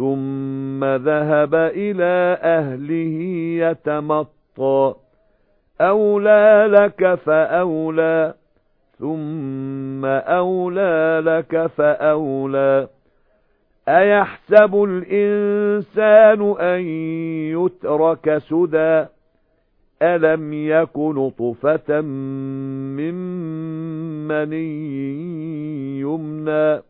ثم ذهب إلى أهله يتمطى. أولى لك فأولى ثم أولى لك فأولى. أيحسب الإنسان أن يترك سدى؟ أَلَمْ يَكُنْ طُفَةً مِّن مَّنِيٍّ يُمْنَىٰ؟